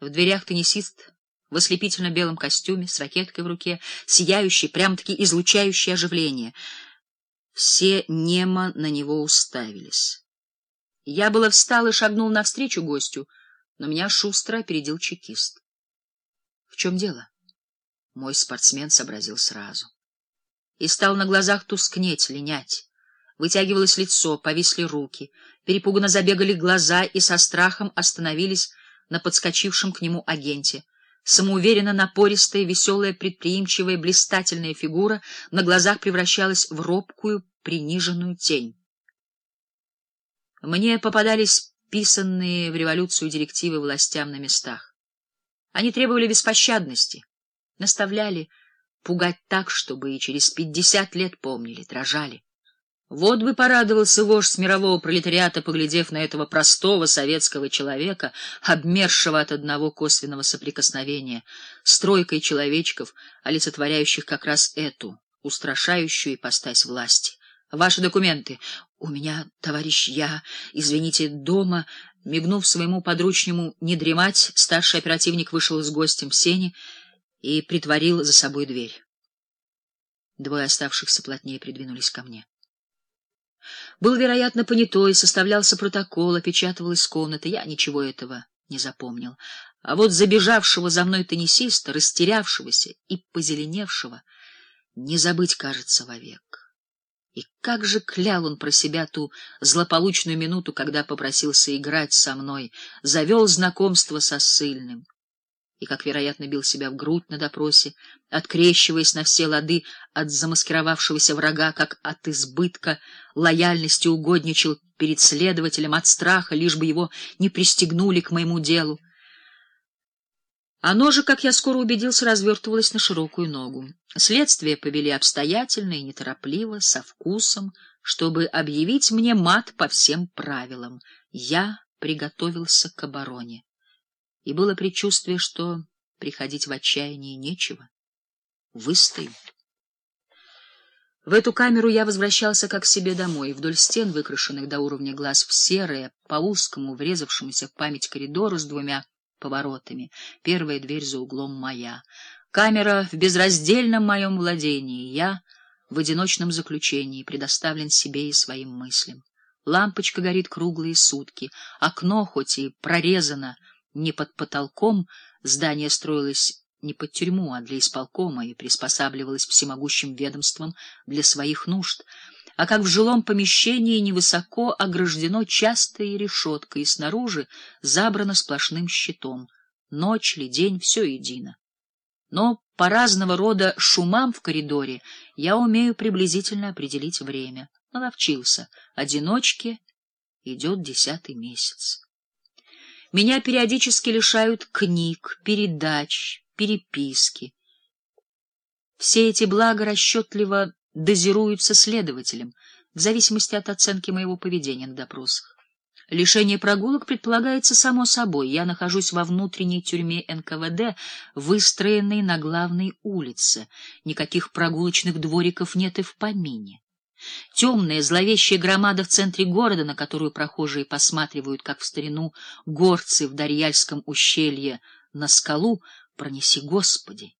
В дверях теннисист в ослепительно белом костюме, с ракеткой в руке, сияющий, прям-таки излучающий оживление. Все немо на него уставились. Я было встал и шагнул навстречу гостю, но меня шустро опередил чекист. — В чем дело? Мой спортсмен сообразил сразу. И стал на глазах тускнеть, линять. Вытягивалось лицо, повисли руки, перепуганно забегали глаза и со страхом остановились на подскочившем к нему агенте. Самоуверенно напористая, веселая, предприимчивая, блистательная фигура на глазах превращалась в робкую, приниженную тень. Мне попадались писанные в революцию директивы властям на местах. Они требовали беспощадности, наставляли пугать так, чтобы и через пятьдесят лет помнили, дрожали. Вот бы порадовался вождь мирового пролетариата, поглядев на этого простого советского человека, обмершего от одного косвенного соприкосновения, стройкой человечков, олицетворяющих как раз эту, устрашающую ипостась власти. Ваши документы. У меня, товарищ, я, извините, дома, мигнув своему подручнему не дремать, старший оперативник вышел с гостем в сени и притворил за собой дверь. Двое оставшихся плотнее придвинулись ко мне. Был, вероятно, понятой, составлялся протокол, опечатывалась комната. Я ничего этого не запомнил. А вот забежавшего за мной теннисиста, растерявшегося и позеленевшего, не забыть, кажется, вовек. И как же клял он про себя ту злополучную минуту, когда попросился играть со мной, завел знакомство со ссыльным и, как вероятно, бил себя в грудь на допросе, открещиваясь на все лады от замаскировавшегося врага, как от избытка лояльности угодничал перед следователем от страха, лишь бы его не пристегнули к моему делу. Оно же, как я скоро убедился, развертывалось на широкую ногу. Следствие повели обстоятельно и неторопливо, со вкусом, чтобы объявить мне мат по всем правилам. Я приготовился к обороне и было предчувствие, что приходить в отчаяние нечего. Выстою. В эту камеру я возвращался как к себе домой, вдоль стен, выкрашенных до уровня глаз в серое, по узкому, врезавшемуся в память коридору с двумя поворотами. Первая дверь за углом моя. Камера в безраздельном моем владении. Я в одиночном заключении, предоставлен себе и своим мыслям. Лампочка горит круглые сутки. Окно, хоть и прорезано, не под потолком, здание строилось не под тюрьму, а для исполкома и приспосабливалось всемогущим ведомством для своих нужд, а как в жилом помещении невысоко ограждено частой решеткой и снаружи забрано сплошным щитом. Ночь ли, день — все едино. Но по разного рода шумам в коридоре я умею приблизительно определить время. Наловчился. Одиночке идет десятый месяц. Меня периодически лишают книг, передач, переписки. Все эти блага расчетливо дозируются следователем в зависимости от оценки моего поведения на допросах. Лишение прогулок предполагается само собой. Я нахожусь во внутренней тюрьме НКВД, выстроенной на главной улице. Никаких прогулочных двориков нет и в помине. Темная, зловещая громада в центре города, на которую прохожие посматривают, как в старину горцы в Дарьяльском ущелье на скалу, пронеси, Господи!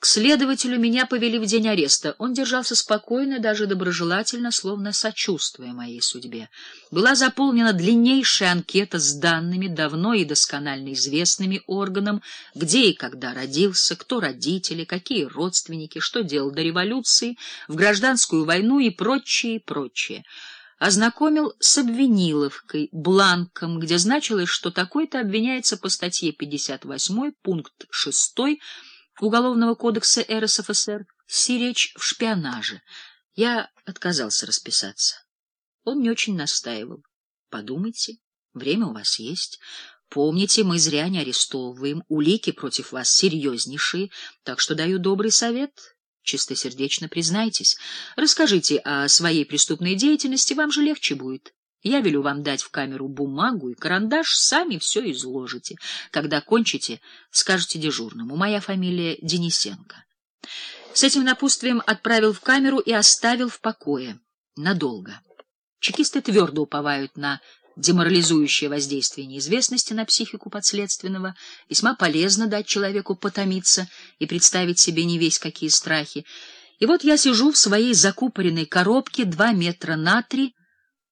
К следователю меня повели в день ареста. Он держался спокойно, даже доброжелательно, словно сочувствуя моей судьбе. Была заполнена длиннейшая анкета с данными, давно и досконально известными органам, где и когда родился, кто родители, какие родственники, что делал до революции, в гражданскую войну и прочее, прочее ознакомил с обвиниловкой, бланком, где значилось, что такой-то обвиняется по статье 58, пункт 6 Уголовного кодекса РСФСР сиречь в шпионаже. Я отказался расписаться. Он не очень настаивал. Подумайте, время у вас есть. Помните, мы зря не арестовываем, улики против вас серьезнейшие, так что даю добрый совет. Чистосердечно признайтесь. Расскажите о своей преступной деятельности, вам же легче будет. Я велю вам дать в камеру бумагу и карандаш, сами все изложите. Когда кончите, скажете дежурному. Моя фамилия Денисенко. С этим напутствием отправил в камеру и оставил в покое. Надолго. Чекисты твердо уповают на деморализующее воздействие неизвестности на психику подследственного, весьма полезно дать человеку потомиться и представить себе не весь какие страхи. И вот я сижу в своей закупоренной коробке два метра на три,